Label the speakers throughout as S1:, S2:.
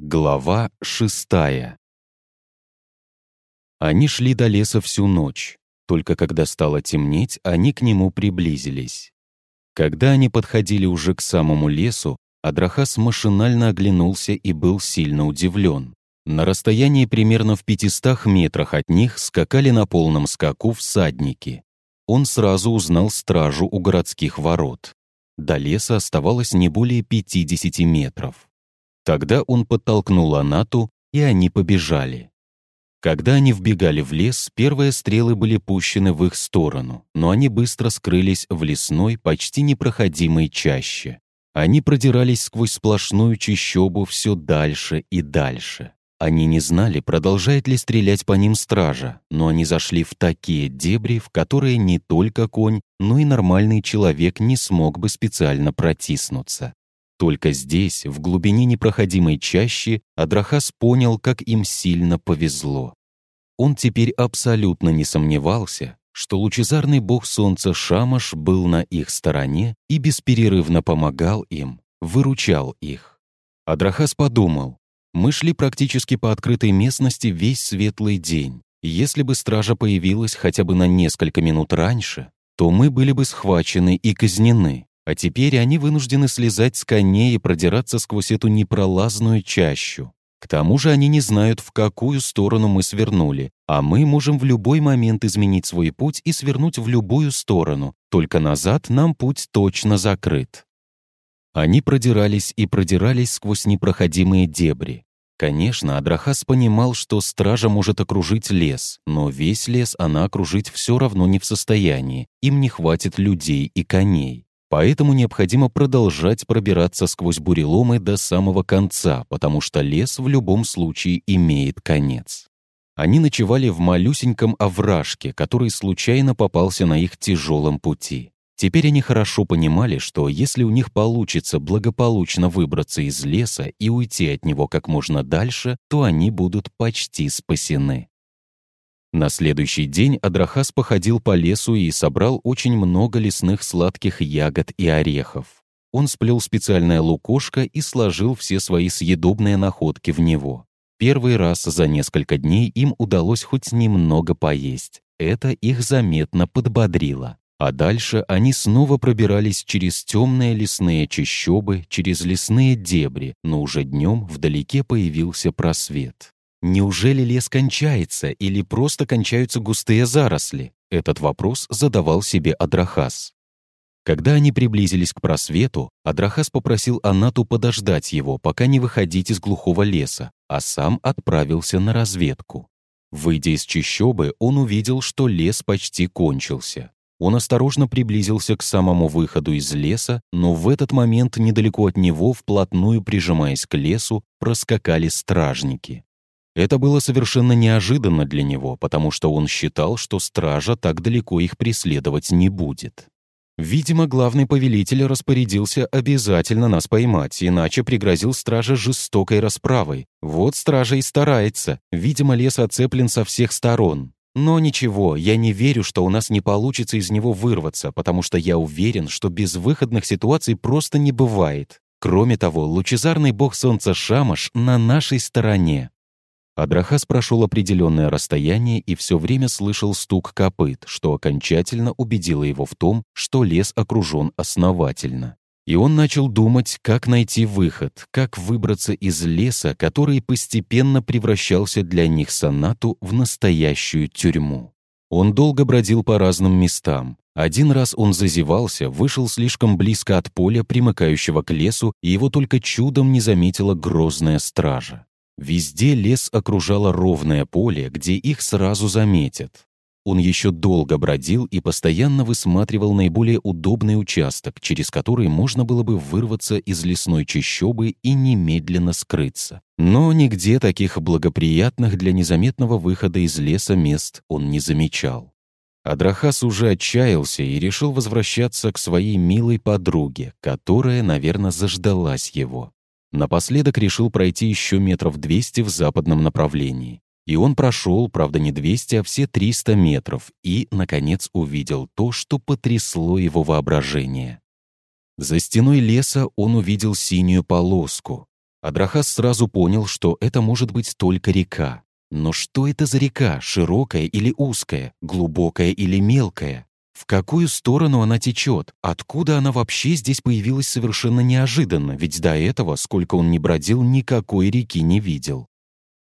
S1: Глава шестая Они шли до леса всю ночь. Только когда стало темнеть, они к нему приблизились. Когда они подходили уже к самому лесу, Адрахас машинально оглянулся и был сильно удивлен. На расстоянии примерно в 500 метрах от них скакали на полном скаку всадники. Он сразу узнал стражу у городских ворот. До леса оставалось не более 50 метров. Тогда он подтолкнул Анату, и они побежали. Когда они вбегали в лес, первые стрелы были пущены в их сторону, но они быстро скрылись в лесной, почти непроходимой чаще. Они продирались сквозь сплошную чащобу все дальше и дальше. Они не знали, продолжает ли стрелять по ним стража, но они зашли в такие дебри, в которые не только конь, но и нормальный человек не смог бы специально протиснуться. Только здесь, в глубине непроходимой чащи, Адрахас понял, как им сильно повезло. Он теперь абсолютно не сомневался, что лучезарный бог солнца Шамаш был на их стороне и бесперерывно помогал им, выручал их. Адрахас подумал, мы шли практически по открытой местности весь светлый день. Если бы стража появилась хотя бы на несколько минут раньше, то мы были бы схвачены и казнены. А теперь они вынуждены слезать с коней и продираться сквозь эту непролазную чащу. К тому же они не знают, в какую сторону мы свернули, а мы можем в любой момент изменить свой путь и свернуть в любую сторону, только назад нам путь точно закрыт. Они продирались и продирались сквозь непроходимые дебри. Конечно, Адрахас понимал, что стража может окружить лес, но весь лес она окружить все равно не в состоянии, им не хватит людей и коней. Поэтому необходимо продолжать пробираться сквозь буреломы до самого конца, потому что лес в любом случае имеет конец. Они ночевали в малюсеньком овражке, который случайно попался на их тяжелом пути. Теперь они хорошо понимали, что если у них получится благополучно выбраться из леса и уйти от него как можно дальше, то они будут почти спасены. На следующий день Адрахас походил по лесу и собрал очень много лесных сладких ягод и орехов. Он сплел специальное лукошко и сложил все свои съедобные находки в него. Первый раз за несколько дней им удалось хоть немного поесть. Это их заметно подбодрило. А дальше они снова пробирались через темные лесные чащобы, через лесные дебри, но уже днем вдалеке появился просвет. Неужели лес кончается или просто кончаются густые заросли? Этот вопрос задавал себе Адрахас. Когда они приблизились к просвету, Адрахас попросил Анату подождать его, пока не выходить из глухого леса, а сам отправился на разведку. Выйдя из чащобы, он увидел, что лес почти кончился. Он осторожно приблизился к самому выходу из леса, но в этот момент недалеко от него, вплотную прижимаясь к лесу, проскакали стражники. Это было совершенно неожиданно для него, потому что он считал, что стража так далеко их преследовать не будет. Видимо, главный повелитель распорядился обязательно нас поймать, иначе пригрозил страже жестокой расправой. Вот стража и старается. Видимо, лес оцеплен со всех сторон. Но ничего, я не верю, что у нас не получится из него вырваться, потому что я уверен, что безвыходных ситуаций просто не бывает. Кроме того, лучезарный бог солнца Шамаш на нашей стороне. Адрахас прошел определенное расстояние и все время слышал стук копыт, что окончательно убедило его в том, что лес окружен основательно. И он начал думать, как найти выход, как выбраться из леса, который постепенно превращался для них сонату в настоящую тюрьму. Он долго бродил по разным местам. Один раз он зазевался, вышел слишком близко от поля, примыкающего к лесу, и его только чудом не заметила грозная стража. Везде лес окружало ровное поле, где их сразу заметят. Он еще долго бродил и постоянно высматривал наиболее удобный участок, через который можно было бы вырваться из лесной чащобы и немедленно скрыться. Но нигде таких благоприятных для незаметного выхода из леса мест он не замечал. Адрахас уже отчаялся и решил возвращаться к своей милой подруге, которая, наверное, заждалась его. Напоследок решил пройти еще метров 200 в западном направлении. И он прошел, правда, не 200, а все 300 метров, и, наконец, увидел то, что потрясло его воображение. За стеной леса он увидел синюю полоску. Адрахас сразу понял, что это может быть только река. Но что это за река, широкая или узкая, глубокая или мелкая? В какую сторону она течет? Откуда она вообще здесь появилась совершенно неожиданно, ведь до этого, сколько он ни бродил, никакой реки не видел.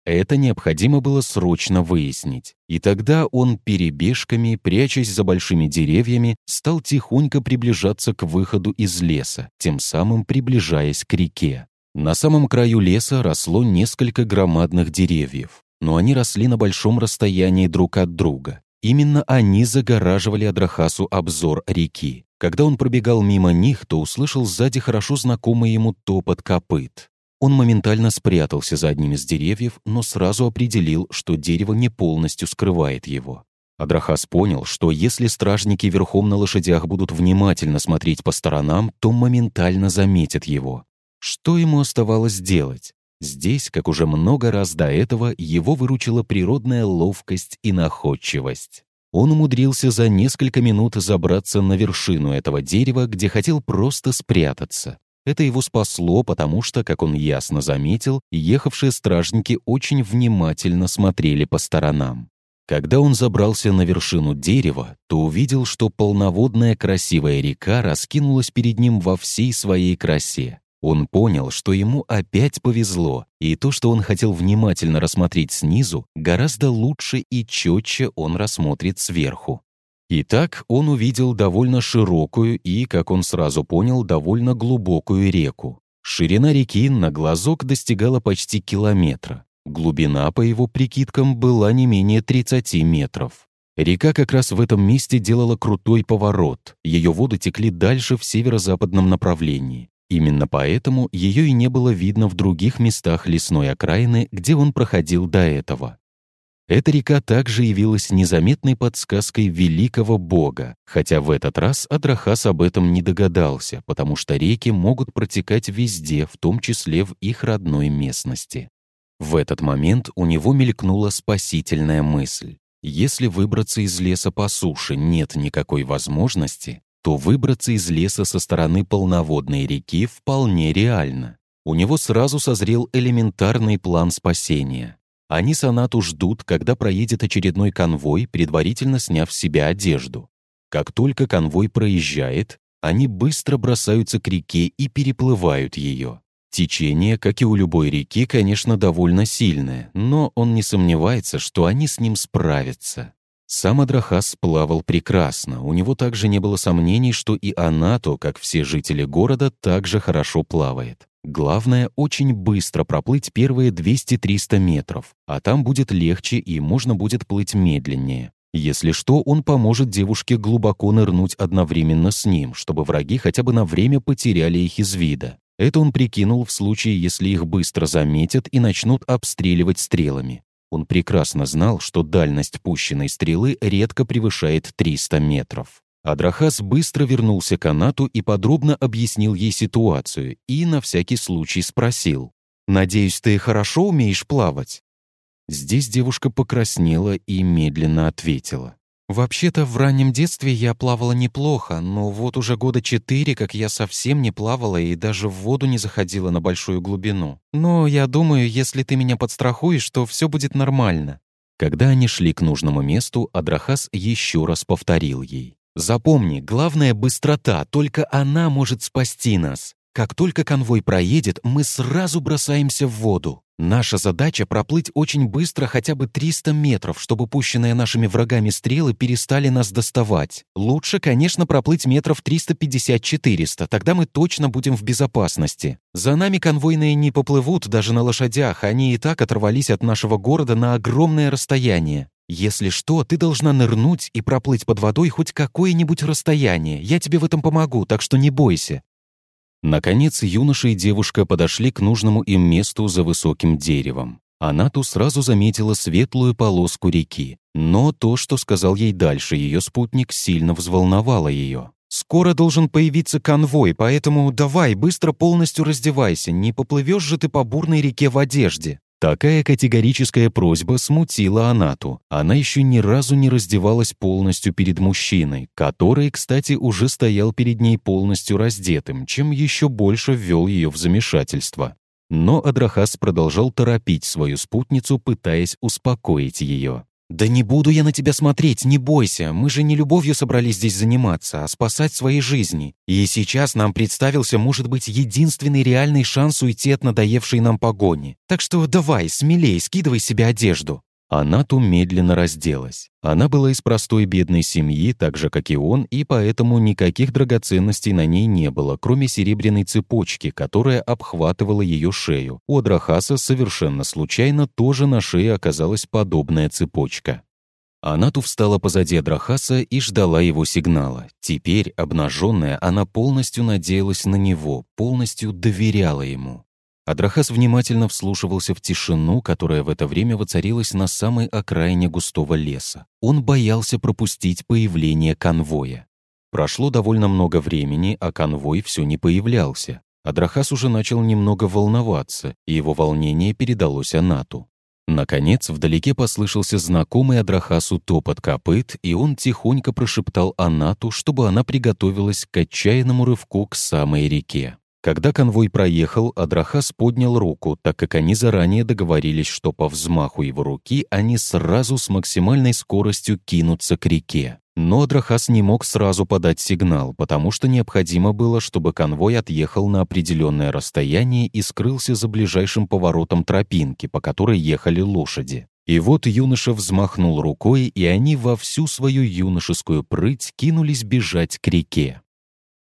S1: Это необходимо было срочно выяснить. И тогда он перебежками, прячась за большими деревьями, стал тихонько приближаться к выходу из леса, тем самым приближаясь к реке. На самом краю леса росло несколько громадных деревьев, но они росли на большом расстоянии друг от друга. Именно они загораживали Адрахасу обзор реки. Когда он пробегал мимо них, то услышал сзади хорошо знакомый ему топот копыт. Он моментально спрятался за одним из деревьев, но сразу определил, что дерево не полностью скрывает его. Адрахас понял, что если стражники верхом на лошадях будут внимательно смотреть по сторонам, то моментально заметят его. Что ему оставалось делать? Здесь, как уже много раз до этого, его выручила природная ловкость и находчивость. Он умудрился за несколько минут забраться на вершину этого дерева, где хотел просто спрятаться. Это его спасло, потому что, как он ясно заметил, ехавшие стражники очень внимательно смотрели по сторонам. Когда он забрался на вершину дерева, то увидел, что полноводная красивая река раскинулась перед ним во всей своей красе. Он понял, что ему опять повезло, и то, что он хотел внимательно рассмотреть снизу, гораздо лучше и четче он рассмотрит сверху. Итак, он увидел довольно широкую и, как он сразу понял, довольно глубокую реку. Ширина реки на глазок достигала почти километра. Глубина, по его прикидкам, была не менее 30 метров. Река как раз в этом месте делала крутой поворот. Ее воды текли дальше в северо-западном направлении. Именно поэтому ее и не было видно в других местах лесной окраины, где он проходил до этого. Эта река также явилась незаметной подсказкой великого бога, хотя в этот раз Адрахас об этом не догадался, потому что реки могут протекать везде, в том числе в их родной местности. В этот момент у него мелькнула спасительная мысль. Если выбраться из леса по суше нет никакой возможности, то выбраться из леса со стороны полноводной реки вполне реально. У него сразу созрел элементарный план спасения. Они Санату ждут, когда проедет очередной конвой, предварительно сняв с себя одежду. Как только конвой проезжает, они быстро бросаются к реке и переплывают ее. Течение, как и у любой реки, конечно, довольно сильное, но он не сомневается, что они с ним справятся. Сам Адрахас плавал прекрасно, у него также не было сомнений, что и Анато, как все жители города, также хорошо плавает. Главное, очень быстро проплыть первые 200-300 метров, а там будет легче и можно будет плыть медленнее. Если что, он поможет девушке глубоко нырнуть одновременно с ним, чтобы враги хотя бы на время потеряли их из вида. Это он прикинул в случае, если их быстро заметят и начнут обстреливать стрелами. Он прекрасно знал, что дальность пущенной стрелы редко превышает 300 метров. Адрахас быстро вернулся к Анату и подробно объяснил ей ситуацию и на всякий случай спросил. «Надеюсь, ты хорошо умеешь плавать?» Здесь девушка покраснела и медленно ответила. «Вообще-то в раннем детстве я плавала неплохо, но вот уже года четыре, как я совсем не плавала и даже в воду не заходила на большую глубину. Но я думаю, если ты меня подстрахуешь, то все будет нормально». Когда они шли к нужному месту, Адрахас еще раз повторил ей. Запомни, главная быстрота, только она может спасти нас. Как только конвой проедет, мы сразу бросаемся в воду. Наша задача проплыть очень быстро хотя бы 300 метров, чтобы пущенные нашими врагами стрелы перестали нас доставать. Лучше, конечно, проплыть метров 350-400, тогда мы точно будем в безопасности. За нами конвойные не поплывут даже на лошадях, они и так оторвались от нашего города на огромное расстояние. Если что, ты должна нырнуть и проплыть под водой хоть какое-нибудь расстояние. Я тебе в этом помогу, так что не бойся». Наконец, юноша и девушка подошли к нужному им месту за высоким деревом. Она ту сразу заметила светлую полоску реки, но то, что сказал ей дальше ее спутник, сильно взволновало ее. «Скоро должен появиться конвой, поэтому давай, быстро полностью раздевайся, не поплывешь же ты по бурной реке в одежде». Такая категорическая просьба смутила Анату. Она еще ни разу не раздевалась полностью перед мужчиной, который, кстати, уже стоял перед ней полностью раздетым, чем еще больше ввел ее в замешательство. Но Адрахас продолжал торопить свою спутницу, пытаясь успокоить ее. «Да не буду я на тебя смотреть, не бойся. Мы же не любовью собрались здесь заниматься, а спасать свои жизни. И сейчас нам представился, может быть, единственный реальный шанс уйти от надоевшей нам погони. Так что давай, смелей, скидывай себе одежду». Анату медленно разделась. Она была из простой бедной семьи, так же, как и он, и поэтому никаких драгоценностей на ней не было, кроме серебряной цепочки, которая обхватывала ее шею. У Адрахаса совершенно случайно тоже на шее оказалась подобная цепочка. Анату встала позади Адрахаса и ждала его сигнала. Теперь, обнаженная, она полностью надеялась на него, полностью доверяла ему. Адрахас внимательно вслушивался в тишину, которая в это время воцарилась на самой окраине густого леса. Он боялся пропустить появление конвоя. Прошло довольно много времени, а конвой все не появлялся. Адрахас уже начал немного волноваться, и его волнение передалось Анату. Наконец, вдалеке послышался знакомый Адрахасу топот копыт, и он тихонько прошептал Анату, чтобы она приготовилась к отчаянному рывку к самой реке. Когда конвой проехал, Адрахас поднял руку, так как они заранее договорились, что по взмаху его руки они сразу с максимальной скоростью кинутся к реке. Но Адрахас не мог сразу подать сигнал, потому что необходимо было, чтобы конвой отъехал на определенное расстояние и скрылся за ближайшим поворотом тропинки, по которой ехали лошади. И вот юноша взмахнул рукой, и они во всю свою юношескую прыть кинулись бежать к реке.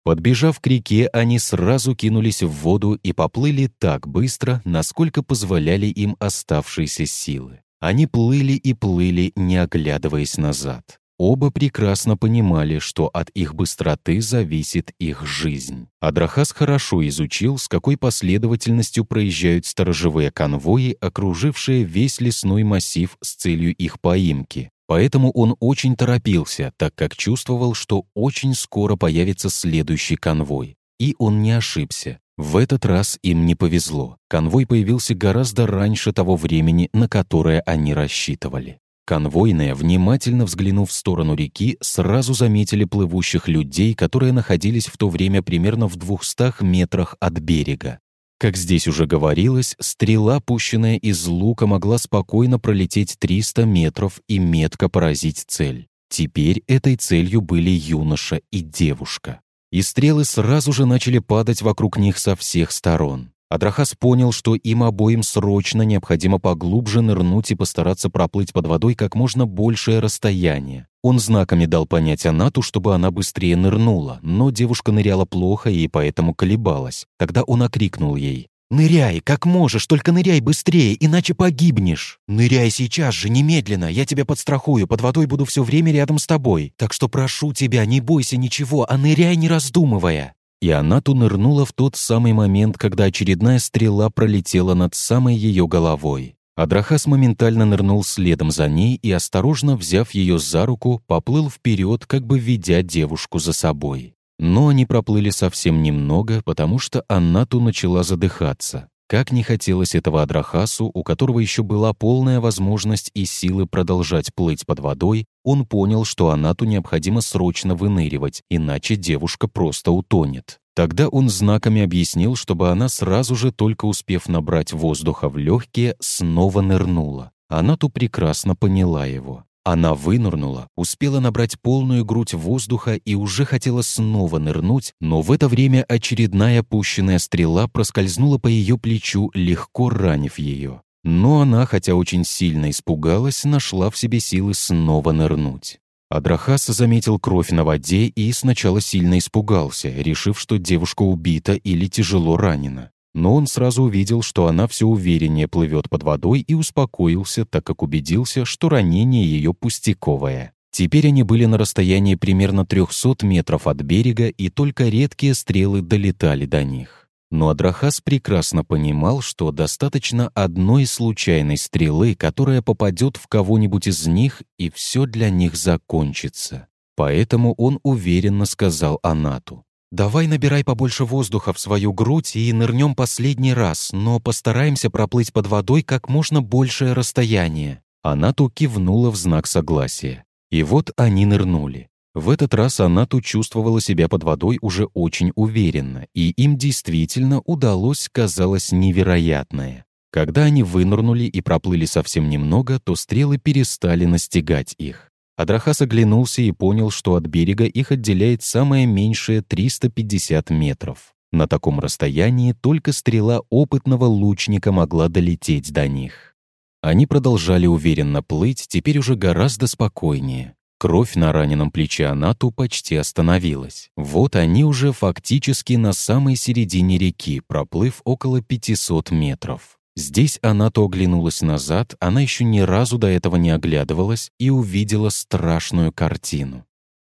S1: Подбежав к реке, они сразу кинулись в воду и поплыли так быстро, насколько позволяли им оставшиеся силы. Они плыли и плыли, не оглядываясь назад. Оба прекрасно понимали, что от их быстроты зависит их жизнь. Адрахас хорошо изучил, с какой последовательностью проезжают сторожевые конвои, окружившие весь лесной массив с целью их поимки. Поэтому он очень торопился, так как чувствовал, что очень скоро появится следующий конвой. И он не ошибся. В этот раз им не повезло. Конвой появился гораздо раньше того времени, на которое они рассчитывали. Конвойные, внимательно взглянув в сторону реки, сразу заметили плывущих людей, которые находились в то время примерно в двухстах метрах от берега. Как здесь уже говорилось, стрела, пущенная из лука, могла спокойно пролететь 300 метров и метко поразить цель. Теперь этой целью были юноша и девушка. И стрелы сразу же начали падать вокруг них со всех сторон. Адрахас понял, что им обоим срочно необходимо поглубже нырнуть и постараться проплыть под водой как можно большее расстояние. Он знаками дал понять Анату, чтобы она быстрее нырнула, но девушка ныряла плохо и поэтому колебалась. Тогда он окрикнул ей. «Ныряй, как можешь, только ныряй быстрее, иначе погибнешь. Ныряй сейчас же, немедленно, я тебя подстрахую, под водой буду все время рядом с тобой. Так что прошу тебя, не бойся ничего, а ныряй, не раздумывая» и Анату нырнула в тот самый момент, когда очередная стрела пролетела над самой ее головой. Адрахас моментально нырнул следом за ней и, осторожно взяв ее за руку, поплыл вперед, как бы ведя девушку за собой. Но они проплыли совсем немного, потому что Аннату начала задыхаться. Как не хотелось этого Адрахасу, у которого еще была полная возможность и силы продолжать плыть под водой, он понял, что Анату необходимо срочно выныривать, иначе девушка просто утонет. Тогда он знаками объяснил, чтобы она сразу же, только успев набрать воздуха в легкие, снова нырнула. Анату прекрасно поняла его. Она вынырнула, успела набрать полную грудь воздуха и уже хотела снова нырнуть, но в это время очередная пущенная стрела проскользнула по ее плечу, легко ранив ее. Но она, хотя очень сильно испугалась, нашла в себе силы снова нырнуть. Адрахас заметил кровь на воде и сначала сильно испугался, решив, что девушка убита или тяжело ранена но он сразу увидел, что она все увереннее плывет под водой и успокоился, так как убедился, что ранение ее пустяковое. Теперь они были на расстоянии примерно 300 метров от берега, и только редкие стрелы долетали до них. Но Адрахас прекрасно понимал, что достаточно одной случайной стрелы, которая попадет в кого-нибудь из них, и все для них закончится. Поэтому он уверенно сказал Анату. «Давай набирай побольше воздуха в свою грудь и нырнем последний раз, но постараемся проплыть под водой как можно большее расстояние». Она то кивнула в знак согласия. И вот они нырнули. В этот раз Анату чувствовала себя под водой уже очень уверенно, и им действительно удалось, казалось, невероятное. Когда они вынырнули и проплыли совсем немного, то стрелы перестали настигать их. Адрахас оглянулся и понял, что от берега их отделяет самое меньшее 350 метров. На таком расстоянии только стрела опытного лучника могла долететь до них. Они продолжали уверенно плыть, теперь уже гораздо спокойнее. Кровь на раненом плече Анату почти остановилась. Вот они уже фактически на самой середине реки, проплыв около 500 метров. Здесь она то оглянулась назад, она еще ни разу до этого не оглядывалась и увидела страшную картину.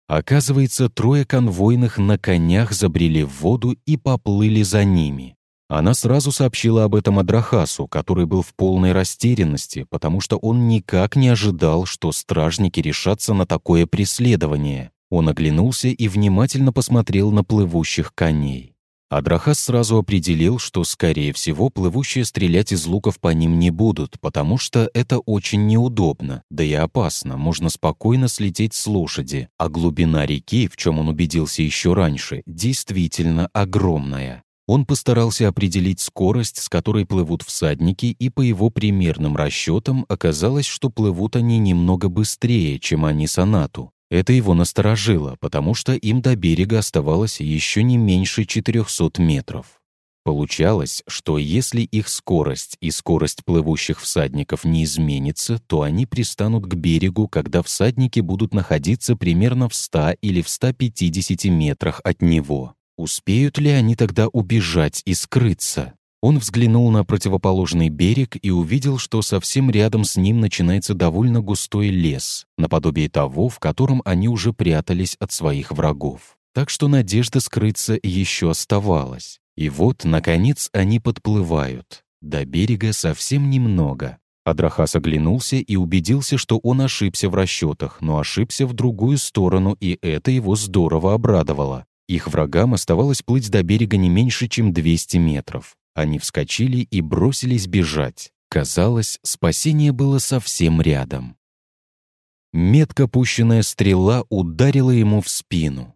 S1: Оказывается, трое конвойных на конях забрели в воду и поплыли за ними. Она сразу сообщила об этом Адрахасу, который был в полной растерянности, потому что он никак не ожидал, что стражники решатся на такое преследование. Он оглянулся и внимательно посмотрел на плывущих коней. Адрахас сразу определил, что, скорее всего, плывущие стрелять из луков по ним не будут, потому что это очень неудобно, да и опасно, можно спокойно слететь с лошади, а глубина реки, в чем он убедился еще раньше, действительно огромная. Он постарался определить скорость, с которой плывут всадники, и по его примерным расчетам оказалось, что плывут они немного быстрее, чем они с Анату. Это его насторожило, потому что им до берега оставалось еще не меньше 400 метров. Получалось, что если их скорость и скорость плывущих всадников не изменится, то они пристанут к берегу, когда всадники будут находиться примерно в 100 или в 150 метрах от него. Успеют ли они тогда убежать и скрыться? Он взглянул на противоположный берег и увидел, что совсем рядом с ним начинается довольно густой лес, наподобие того, в котором они уже прятались от своих врагов. Так что надежда скрыться еще оставалась. И вот, наконец, они подплывают. До берега совсем немного. Адрахас оглянулся и убедился, что он ошибся в расчетах, но ошибся в другую сторону, и это его здорово обрадовало. Их врагам оставалось плыть до берега не меньше, чем 200 метров. Они вскочили и бросились бежать. Казалось, спасение было совсем рядом. Метко пущенная стрела ударила ему в спину.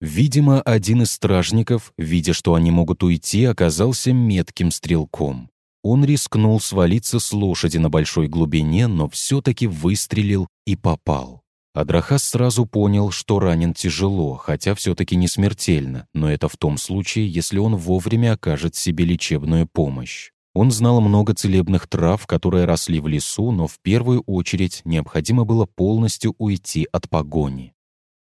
S1: Видимо, один из стражников, видя, что они могут уйти, оказался метким стрелком. Он рискнул свалиться с лошади на большой глубине, но все-таки выстрелил и попал. Адрахас сразу понял, что ранен тяжело, хотя все-таки не смертельно, но это в том случае, если он вовремя окажет себе лечебную помощь. Он знал много целебных трав, которые росли в лесу, но в первую очередь необходимо было полностью уйти от погони.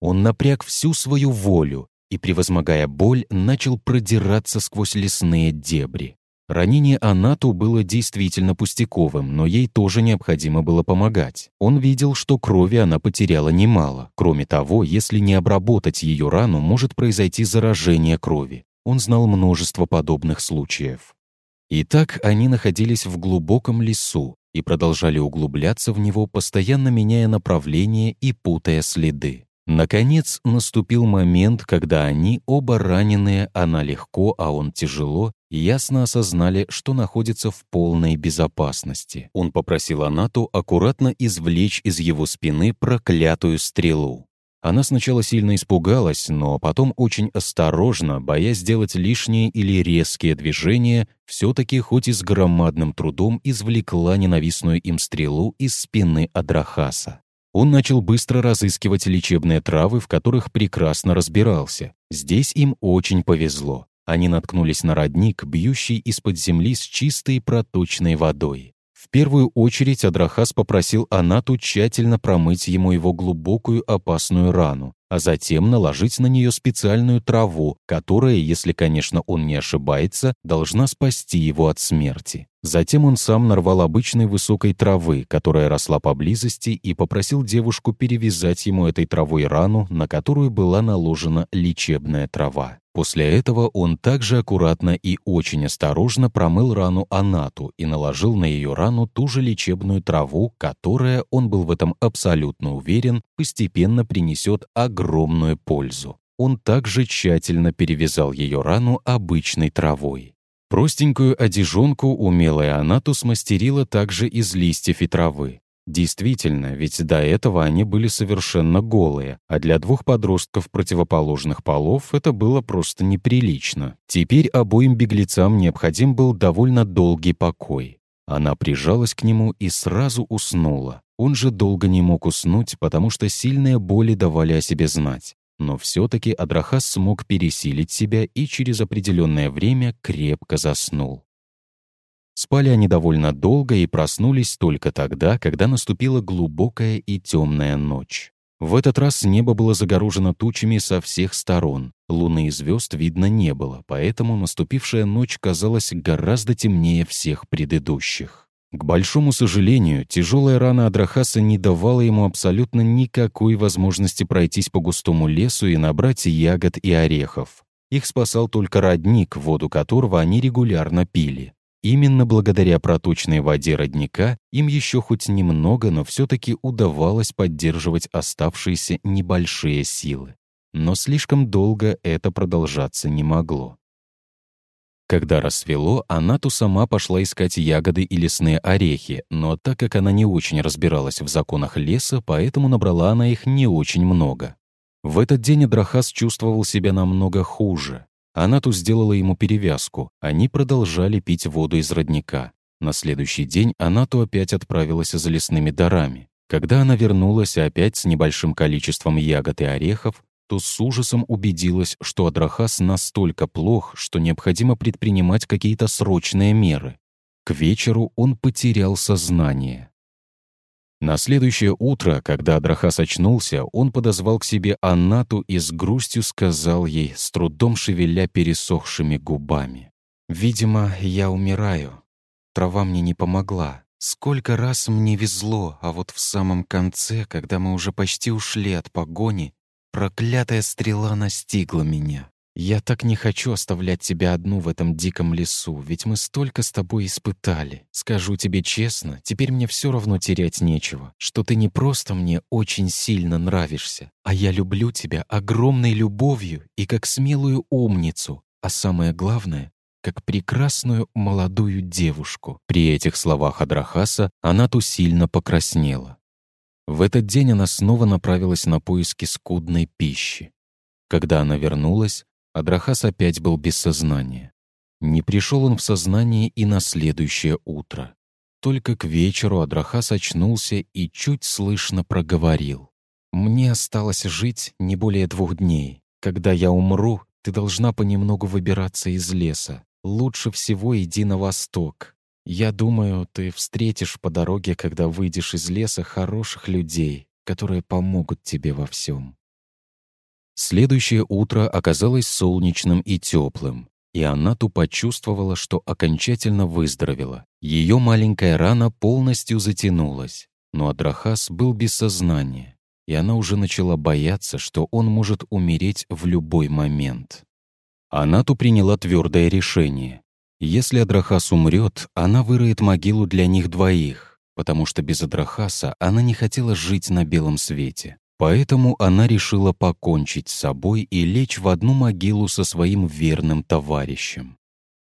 S1: Он напряг всю свою волю и, превозмогая боль, начал продираться сквозь лесные дебри. Ранение Анату было действительно пустяковым, но ей тоже необходимо было помогать. Он видел, что крови она потеряла немало. Кроме того, если не обработать ее рану, может произойти заражение крови. Он знал множество подобных случаев. Итак, они находились в глубоком лесу и продолжали углубляться в него, постоянно меняя направление и путая следы. Наконец наступил момент, когда они, оба раненые, она легко, а он тяжело, ясно осознали, что находится в полной безопасности. Он попросил Анату аккуратно извлечь из его спины проклятую стрелу. Она сначала сильно испугалась, но потом очень осторожно, боясь сделать лишние или резкие движения, все-таки хоть и с громадным трудом извлекла ненавистную им стрелу из спины Адрахаса. Он начал быстро разыскивать лечебные травы, в которых прекрасно разбирался. Здесь им очень повезло. Они наткнулись на родник, бьющий из-под земли с чистой проточной водой. В первую очередь Адрахас попросил Анату тщательно промыть ему его глубокую опасную рану, а затем наложить на нее специальную траву, которая, если, конечно, он не ошибается, должна спасти его от смерти. Затем он сам нарвал обычной высокой травы, которая росла поблизости, и попросил девушку перевязать ему этой травой рану, на которую была наложена лечебная трава. После этого он также аккуратно и очень осторожно промыл рану Анату и наложил на ее рану ту же лечебную траву, которая, он был в этом абсолютно уверен, постепенно принесет огромную пользу. Он также тщательно перевязал ее рану обычной травой. Простенькую одежонку умелая Анату смастерила также из листьев и травы. Действительно, ведь до этого они были совершенно голые, а для двух подростков противоположных полов это было просто неприлично. Теперь обоим беглецам необходим был довольно долгий покой. Она прижалась к нему и сразу уснула. Он же долго не мог уснуть, потому что сильные боли давали о себе знать. Но все-таки Адрахас смог пересилить себя и через определенное время крепко заснул. Спали они довольно долго и проснулись только тогда, когда наступила глубокая и темная ночь. В этот раз небо было загорожено тучами со всех сторон. Луны и звезд видно не было, поэтому наступившая ночь казалась гораздо темнее всех предыдущих. К большому сожалению, тяжелая рана Адрахаса не давала ему абсолютно никакой возможности пройтись по густому лесу и набрать ягод и орехов. Их спасал только родник, воду которого они регулярно пили. Именно благодаря проточной воде родника им еще хоть немного, но все-таки удавалось поддерживать оставшиеся небольшие силы. Но слишком долго это продолжаться не могло. Когда рассвело, Анату сама пошла искать ягоды и лесные орехи, но так как она не очень разбиралась в законах леса, поэтому набрала она их не очень много. В этот день Адрахас чувствовал себя намного хуже. Анату сделала ему перевязку. Они продолжали пить воду из родника. На следующий день Анату опять отправилась за лесными дарами. Когда она вернулась опять с небольшим количеством ягод и орехов, то с ужасом убедилась, что Адрахас настолько плох, что необходимо предпринимать какие-то срочные меры. К вечеру он потерял сознание. На следующее утро, когда Адрахас очнулся, он подозвал к себе Аннату и с грустью сказал ей, с трудом шевеля пересохшими губами. «Видимо, я умираю. Трава мне не помогла. Сколько раз мне везло, а вот в самом конце, когда мы уже почти ушли от погони, проклятая стрела настигла меня. Я так не хочу оставлять тебя одну в этом диком лесу, ведь мы столько с тобой испытали. Скажу тебе честно, теперь мне все равно терять нечего, что ты не просто мне очень сильно нравишься, а я люблю тебя огромной любовью и как смелую умницу, а самое главное, как прекрасную молодую девушку. При этих словах Адрахаса она ту сильно покраснела. В этот день она снова направилась на поиски скудной пищи. Когда она вернулась, Адрахас опять был без сознания. Не пришел он в сознание и на следующее утро. Только к вечеру Адрахас очнулся и чуть слышно проговорил. «Мне осталось жить не более двух дней. Когда я умру, ты должна понемногу выбираться из леса. Лучше всего иди на восток. Я думаю, ты встретишь по дороге, когда выйдешь из леса, хороших людей, которые помогут тебе во всем. Следующее утро оказалось солнечным и теплым, и Анату почувствовала, что окончательно выздоровела. Ее маленькая рана полностью затянулась, но Адрахас был без сознания, и она уже начала бояться, что он может умереть в любой момент. Анату приняла твердое решение. Если Адрахас умрет, она выроет могилу для них двоих, потому что без Адрахаса она не хотела жить на белом свете. Поэтому она решила покончить с собой и лечь в одну могилу со своим верным товарищем.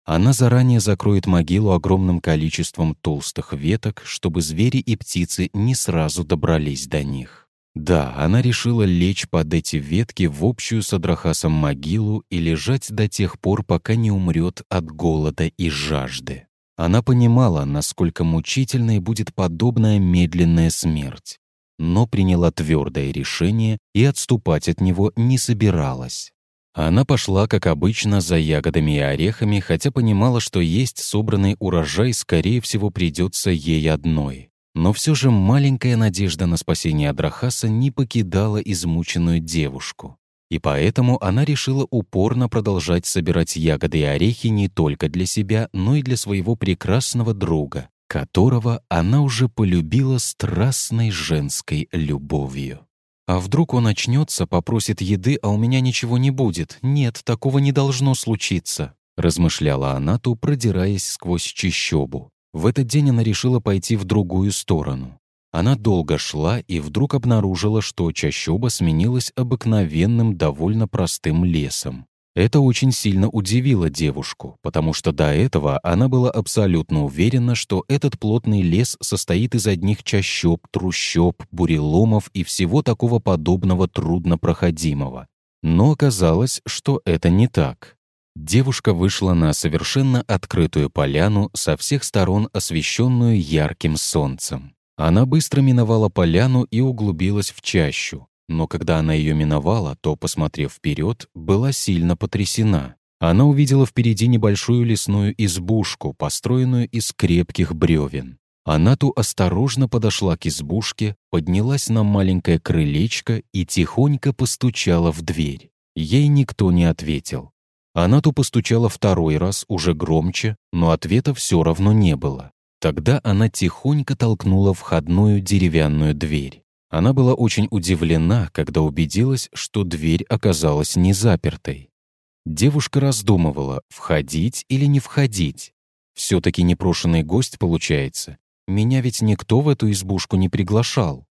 S1: Она заранее закроет могилу огромным количеством толстых веток, чтобы звери и птицы не сразу добрались до них. Да, она решила лечь под эти ветки в общую с Адрахасом могилу и лежать до тех пор, пока не умрет от голода и жажды. Она понимала, насколько мучительной будет подобная медленная смерть но приняла твердое решение и отступать от него не собиралась. Она пошла, как обычно, за ягодами и орехами, хотя понимала, что есть собранный урожай, скорее всего, придется ей одной. Но все же маленькая надежда на спасение Адрахаса не покидала измученную девушку. И поэтому она решила упорно продолжать собирать ягоды и орехи не только для себя, но и для своего прекрасного друга, которого она уже полюбила страстной женской любовью. А вдруг он очнется, попросит еды, а у меня ничего не будет? Нет, такого не должно случиться, размышляла она, то продираясь сквозь чащобу. В этот день она решила пойти в другую сторону. Она долго шла и вдруг обнаружила, что чащоба сменилась обыкновенным, довольно простым лесом. Это очень сильно удивило девушку, потому что до этого она была абсолютно уверена, что этот плотный лес состоит из одних чащоб, трущоб, буреломов и всего такого подобного труднопроходимого. Но оказалось, что это не так. Девушка вышла на совершенно открытую поляну, со всех сторон освещенную ярким солнцем. Она быстро миновала поляну и углубилась в чащу, но когда она ее миновала, то, посмотрев вперед, была сильно потрясена. Она увидела впереди небольшую лесную избушку, построенную из крепких бревен. Анату осторожно подошла к избушке, поднялась на маленькое крылечко и тихонько постучала в дверь. Ей никто не ответил. Анату постучала второй раз, уже громче, но ответа все равно не было. Тогда она тихонько толкнула входную деревянную дверь. Она была очень удивлена, когда убедилась, что дверь оказалась не запертой. Девушка раздумывала, входить или не входить. Все-таки непрошенный гость получается. Меня ведь никто в эту избушку не приглашал.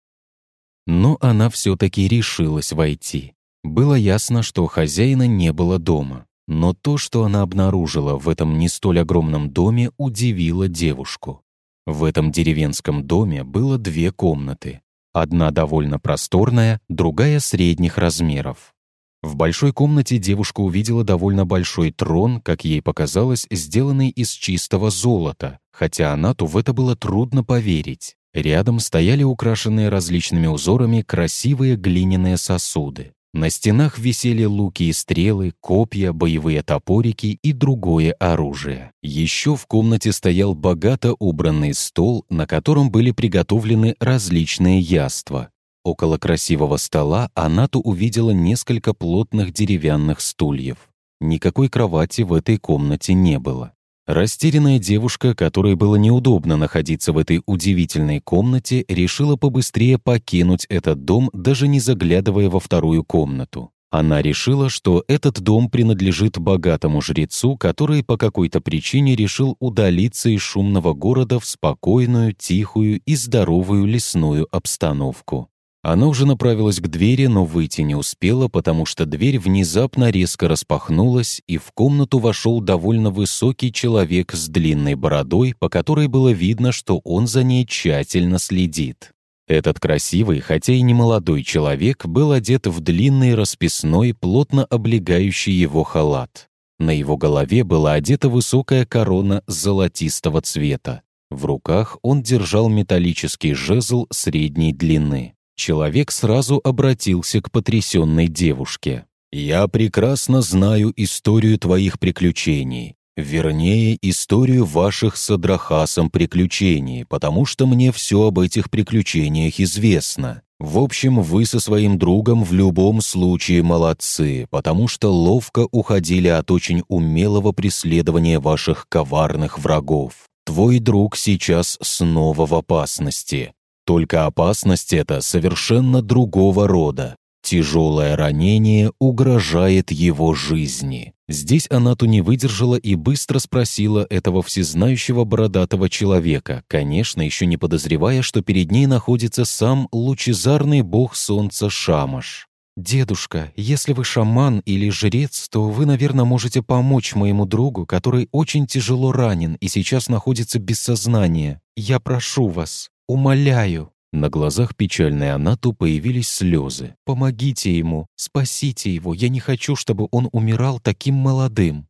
S1: Но она все-таки решилась войти. Было ясно, что хозяина не было дома. Но то, что она обнаружила в этом не столь огромном доме, удивило девушку. В этом деревенском доме было две комнаты. Одна довольно просторная, другая средних размеров. В большой комнате девушка увидела довольно большой трон, как ей показалось, сделанный из чистого золота, хотя Анату в это было трудно поверить. Рядом стояли украшенные различными узорами красивые глиняные сосуды. На стенах висели луки и стрелы, копья, боевые топорики и другое оружие. Еще в комнате стоял богато убранный стол, на котором были приготовлены различные яства. Около красивого стола Анату увидела несколько плотных деревянных стульев. Никакой кровати в этой комнате не было. Растерянная девушка, которой было неудобно находиться в этой удивительной комнате, решила побыстрее покинуть этот дом, даже не заглядывая во вторую комнату. Она решила, что этот дом принадлежит богатому жрецу, который по какой-то причине решил удалиться из шумного города в спокойную, тихую и здоровую лесную обстановку. Она уже направилась к двери, но выйти не успела, потому что дверь внезапно резко распахнулась, и в комнату вошел довольно высокий человек с длинной бородой, по которой было видно, что он за ней тщательно следит. Этот красивый, хотя и не молодой человек, был одет в длинный расписной, плотно облегающий его халат. На его голове была одета высокая корона золотистого цвета. В руках он держал металлический жезл средней длины. Человек сразу обратился к потрясенной девушке. «Я прекрасно знаю историю твоих приключений, вернее, историю ваших с Адрахасом приключений, потому что мне все об этих приключениях известно. В общем, вы со своим другом в любом случае молодцы, потому что ловко уходили от очень умелого преследования ваших коварных врагов. Твой друг сейчас снова в опасности. Только опасность эта совершенно другого рода. Тяжелое ранение угрожает его жизни. Здесь Анату не выдержала и быстро спросила этого всезнающего бородатого человека, конечно, еще не подозревая, что перед ней находится сам лучезарный бог солнца Шамаш. «Дедушка, если вы шаман или жрец, то вы, наверное, можете помочь моему другу, который очень тяжело ранен и сейчас находится без сознания. Я прошу вас». Умоляю!» На глазах печальной Анату появились слезы. «Помогите ему! Спасите его! Я не хочу, чтобы он умирал таким молодым!»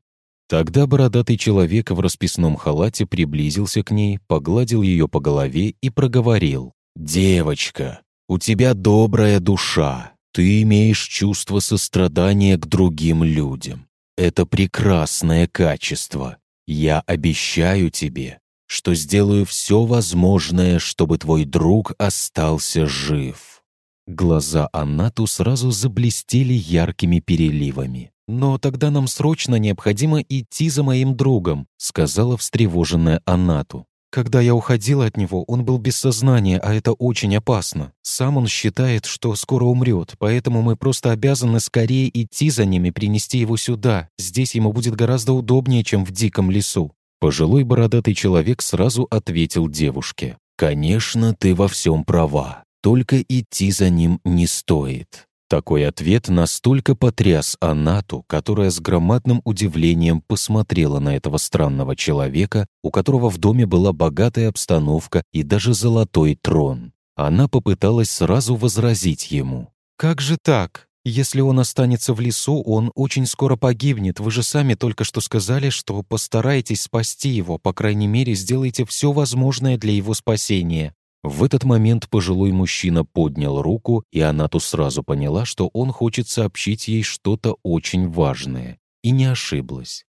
S1: Тогда бородатый человек в расписном халате приблизился к ней, погладил ее по голове и проговорил. «Девочка, у тебя добрая душа. Ты имеешь чувство сострадания к другим людям. Это прекрасное качество. Я обещаю тебе, что сделаю все возможное, чтобы твой друг остался жив». Глаза Аннату сразу заблестели яркими переливами. «Но тогда нам срочно необходимо идти за моим другом», сказала встревоженная Аннату. «Когда я уходила от него, он был без сознания, а это очень опасно. Сам он считает, что скоро умрет, поэтому мы просто обязаны скорее идти за ним и принести его сюда. Здесь ему будет гораздо удобнее, чем в диком лесу». Пожилой бородатый человек сразу ответил девушке. «Конечно, ты во всем права, только идти за ним не стоит. Такой ответ настолько потряс Анату, которая с громадным удивлением посмотрела на этого странного человека, у которого в доме была богатая обстановка и даже золотой трон. Она попыталась сразу возразить ему. «Как же так? Если он останется в лесу, он очень скоро погибнет. Вы же сами только что сказали, что постараетесь спасти его, по крайней мере, сделайте все возможное для его спасения. В этот момент пожилой мужчина поднял руку, и Анату сразу поняла, что он хочет сообщить ей что-то очень важное. И не ошиблась.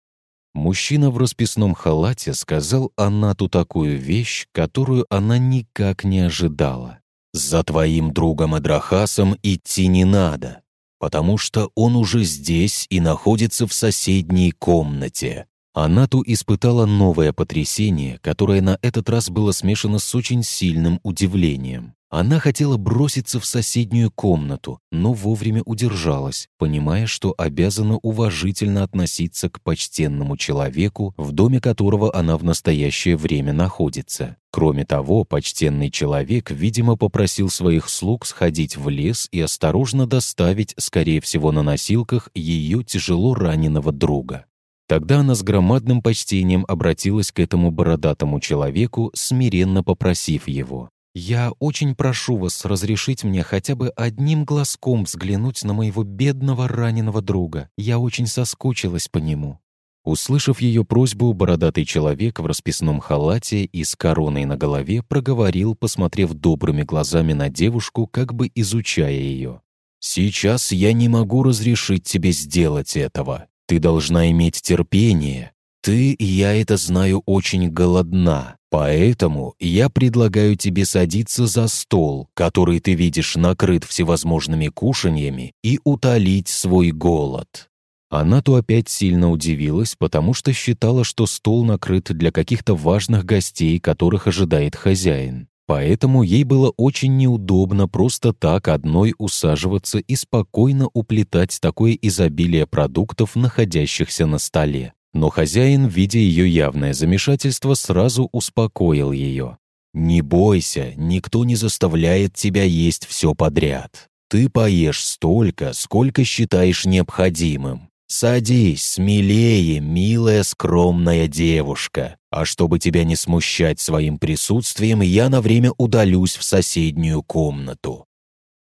S1: Мужчина в расписном халате сказал Анату такую вещь, которую она никак не ожидала. «За твоим другом Адрахасом идти не надо, потому что он уже здесь и находится в соседней комнате. Анату испытала новое потрясение, которое на этот раз было смешано с очень сильным удивлением. Она хотела броситься в соседнюю комнату, но вовремя удержалась, понимая, что обязана уважительно относиться к почтенному человеку, в доме которого она в настоящее время находится. Кроме того, почтенный человек, видимо, попросил своих слуг сходить в лес и осторожно доставить, скорее всего, на носилках, ее тяжело раненого друга. Тогда она с громадным почтением обратилась к этому бородатому человеку, смиренно попросив его. «Я очень прошу вас разрешить мне хотя бы одним глазком взглянуть на моего бедного раненого друга. Я очень соскучилась по нему». Услышав ее просьбу, бородатый человек в расписном халате и с короной на голове проговорил, посмотрев добрыми глазами на девушку, как бы изучая ее. «Сейчас я не могу разрешить тебе сделать этого. Ты должна иметь терпение. Ты, я это знаю, очень голодна. Поэтому я предлагаю тебе садиться за стол, который ты видишь накрыт всевозможными кушаньями, и утолить свой голод». Она то опять сильно удивилась, потому что считала, что стол накрыт для каких-то важных гостей, которых ожидает хозяин. Поэтому ей было очень неудобно просто так одной усаживаться и спокойно уплетать такое изобилие продуктов, находящихся на столе. Но хозяин, видя ее явное замешательство, сразу успокоил ее. «Не бойся, никто не заставляет тебя есть все подряд. Ты поешь столько, сколько считаешь необходимым. «Садись, смелее, милая скромная девушка. А чтобы тебя не смущать своим присутствием, я на время удалюсь в соседнюю комнату».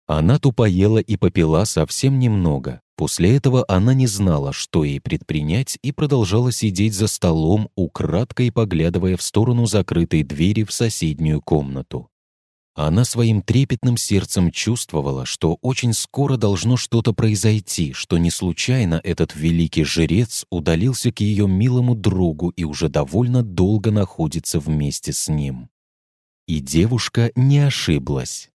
S1: Она тупоела и попила совсем немного. После этого она не знала, что ей предпринять, и продолжала сидеть за столом, украдкой поглядывая в сторону закрытой двери в соседнюю комнату. Она своим трепетным сердцем чувствовала, что очень скоро должно что-то произойти, что не случайно этот великий жрец удалился к ее милому другу и уже довольно долго находится вместе с ним. И девушка не ошиблась.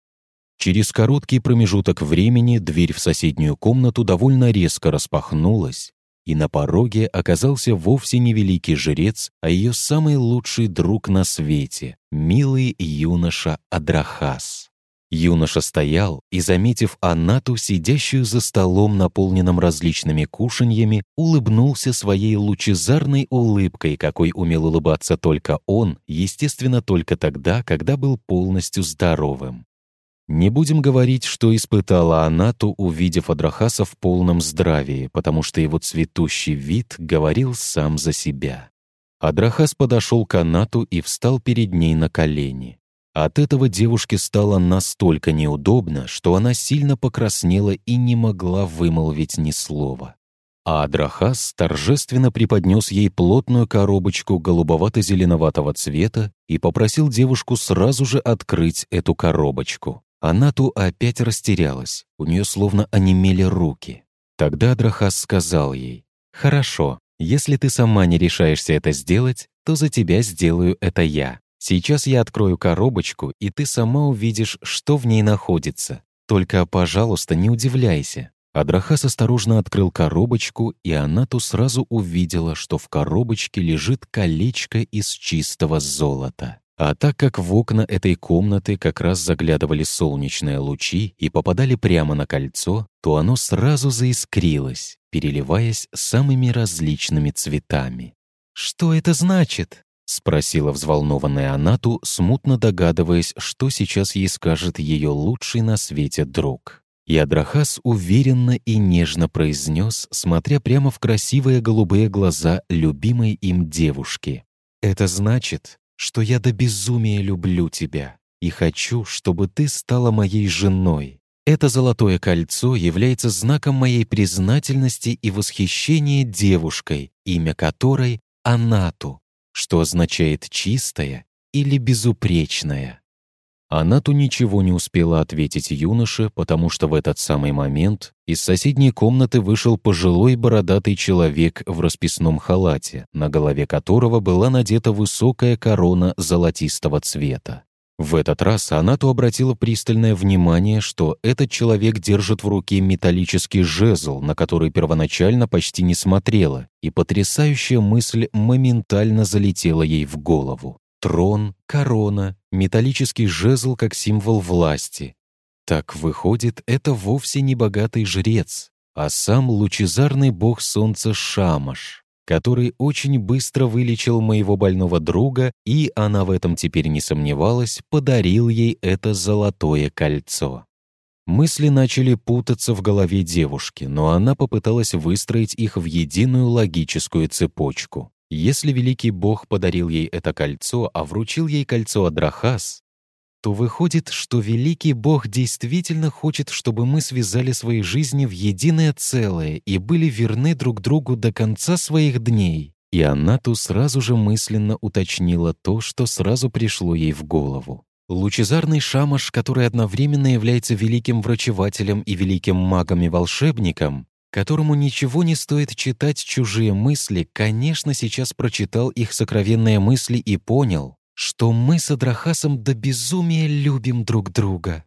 S1: Через короткий промежуток времени дверь в соседнюю комнату довольно резко распахнулась, и на пороге оказался вовсе не великий жрец, а ее самый лучший друг на свете, милый юноша Адрахас. Юноша стоял и, заметив Анату, сидящую за столом, наполненным различными кушаньями, улыбнулся своей лучезарной улыбкой, какой умел улыбаться только он, естественно, только тогда, когда был полностью здоровым. Не будем говорить, что испытала Анату, увидев Адрахаса в полном здравии, потому что его цветущий вид говорил сам за себя. Адрахас подошел к Анату и встал перед ней на колени. От этого девушке стало настолько неудобно, что она сильно покраснела и не могла вымолвить ни слова. А Адрахас торжественно преподнес ей плотную коробочку голубовато-зеленоватого цвета и попросил девушку сразу же открыть эту коробочку. Анату опять растерялась, у нее словно онемели руки. Тогда Адрахас сказал ей, «Хорошо, если ты сама не решаешься это сделать, то за тебя сделаю это я. Сейчас я открою коробочку, и ты сама увидишь, что в ней находится. Только, пожалуйста, не удивляйся». Адрахас осторожно открыл коробочку, и Анату сразу увидела, что в коробочке лежит колечко из чистого золота. А так как в окна этой комнаты как раз заглядывали солнечные лучи и попадали прямо на кольцо, то оно сразу заискрилось, переливаясь самыми различными цветами. «Что это значит?» — спросила взволнованная Анату, смутно догадываясь, что сейчас ей скажет ее лучший на свете друг. И Адрахас уверенно и нежно произнес, смотря прямо в красивые голубые глаза любимой им девушки. «Это значит, что я до безумия люблю тебя и хочу, чтобы ты стала моей женой. Это золотое кольцо является знаком моей признательности и восхищения девушкой, имя которой — Анату, что означает «чистая» или «безупречная». Анату ничего не успела ответить юноше, потому что в этот самый момент из соседней комнаты вышел пожилой бородатый человек в расписном халате, на голове которого была надета высокая корона золотистого цвета. В этот раз Анату обратила пристальное внимание, что этот человек держит в руке металлический жезл, на который первоначально почти не смотрела, и потрясающая мысль моментально залетела ей в голову. Трон, корона, металлический жезл как символ власти. Так выходит, это вовсе не богатый жрец, а сам лучезарный бог солнца Шамаш, который очень быстро вылечил моего больного друга, и она в этом теперь не сомневалась, подарил ей это золотое кольцо. Мысли начали путаться в голове девушки, но она попыталась выстроить их в единую логическую цепочку. Если великий бог подарил ей это кольцо, а вручил ей кольцо Адрахас, то выходит, что великий бог действительно хочет, чтобы мы связали свои жизни в единое целое и были верны друг другу до конца своих дней. И Анату сразу же мысленно уточнила то, что сразу пришло ей в голову. Лучезарный шамаш, который одновременно является великим врачевателем и великим магом и волшебником, которому ничего не стоит читать чужие мысли, конечно, сейчас прочитал их сокровенные мысли и понял, что мы с Адрахасом до безумия любим друг друга.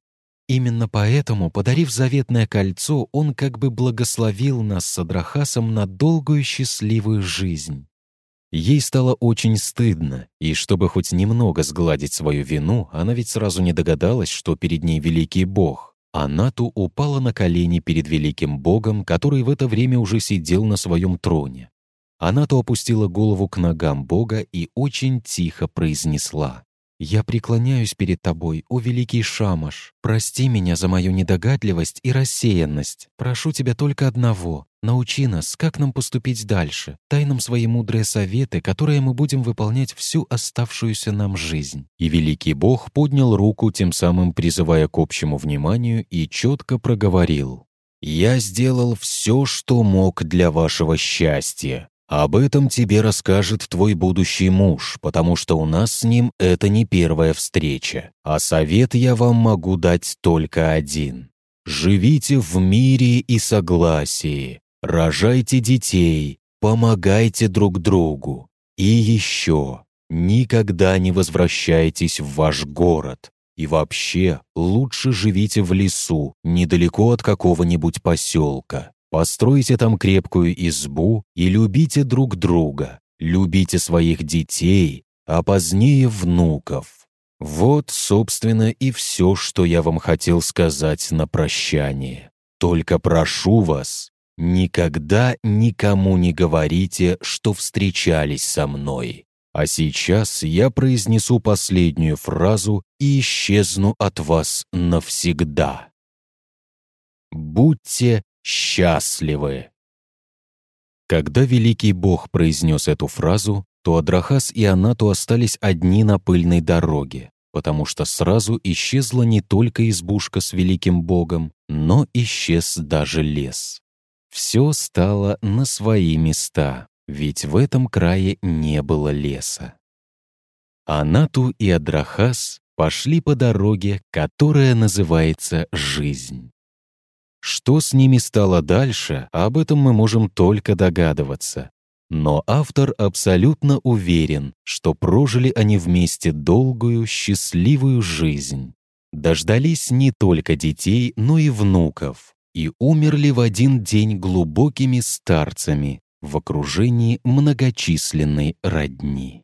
S1: Именно поэтому, подарив заветное кольцо, он как бы благословил нас с Адрахасом на долгую счастливую жизнь. Ей стало очень стыдно, и чтобы хоть немного сгладить свою вину, она ведь сразу не догадалась, что перед ней великий бог. Анату упала на колени перед великим богом, который в это время уже сидел на своем троне. Анату опустила голову к ногам бога и очень тихо произнесла «Я преклоняюсь перед тобой, о великий Шамаш. Прости меня за мою недогадливость и рассеянность. Прошу тебя только одного. Научи нас, как нам поступить дальше. Дай нам свои мудрые советы, которые мы будем выполнять всю оставшуюся нам жизнь». И великий бог поднял руку, тем самым призывая к общему вниманию, и четко проговорил «Я сделал все, что мог для вашего счастья. Об этом тебе расскажет твой будущий муж, потому что у нас с ним это не первая встреча. А совет я вам могу дать только один. Живите в мире и согласии, рожайте детей, помогайте друг другу. И еще, никогда не возвращайтесь в ваш город. И вообще, лучше живите в лесу, недалеко от какого-нибудь поселка. Постройте там крепкую избу и любите друг друга, любите своих детей, а позднее внуков. Вот, собственно, и все, что я вам хотел сказать на прощание. Только прошу вас, никогда никому не говорите, что встречались со мной. А сейчас я произнесу последнюю фразу и исчезну от вас навсегда. Будьте счастливы. Когда великий бог произнес эту фразу, то Адрахас и Анату остались одни на пыльной дороге, потому что сразу исчезла не только избушка с великим богом, но исчез даже лес. Все стало на свои места, ведь в этом крае не было леса. Анату и Адрахас пошли по дороге, которая называется «Жизнь». Что с ними стало дальше, об этом мы можем только догадываться. Но автор абсолютно уверен, что прожили они вместе долгую, счастливую жизнь. Дождались не только детей, но и внуков. И умерли в один день глубокими старцами в окружении многочисленной родни.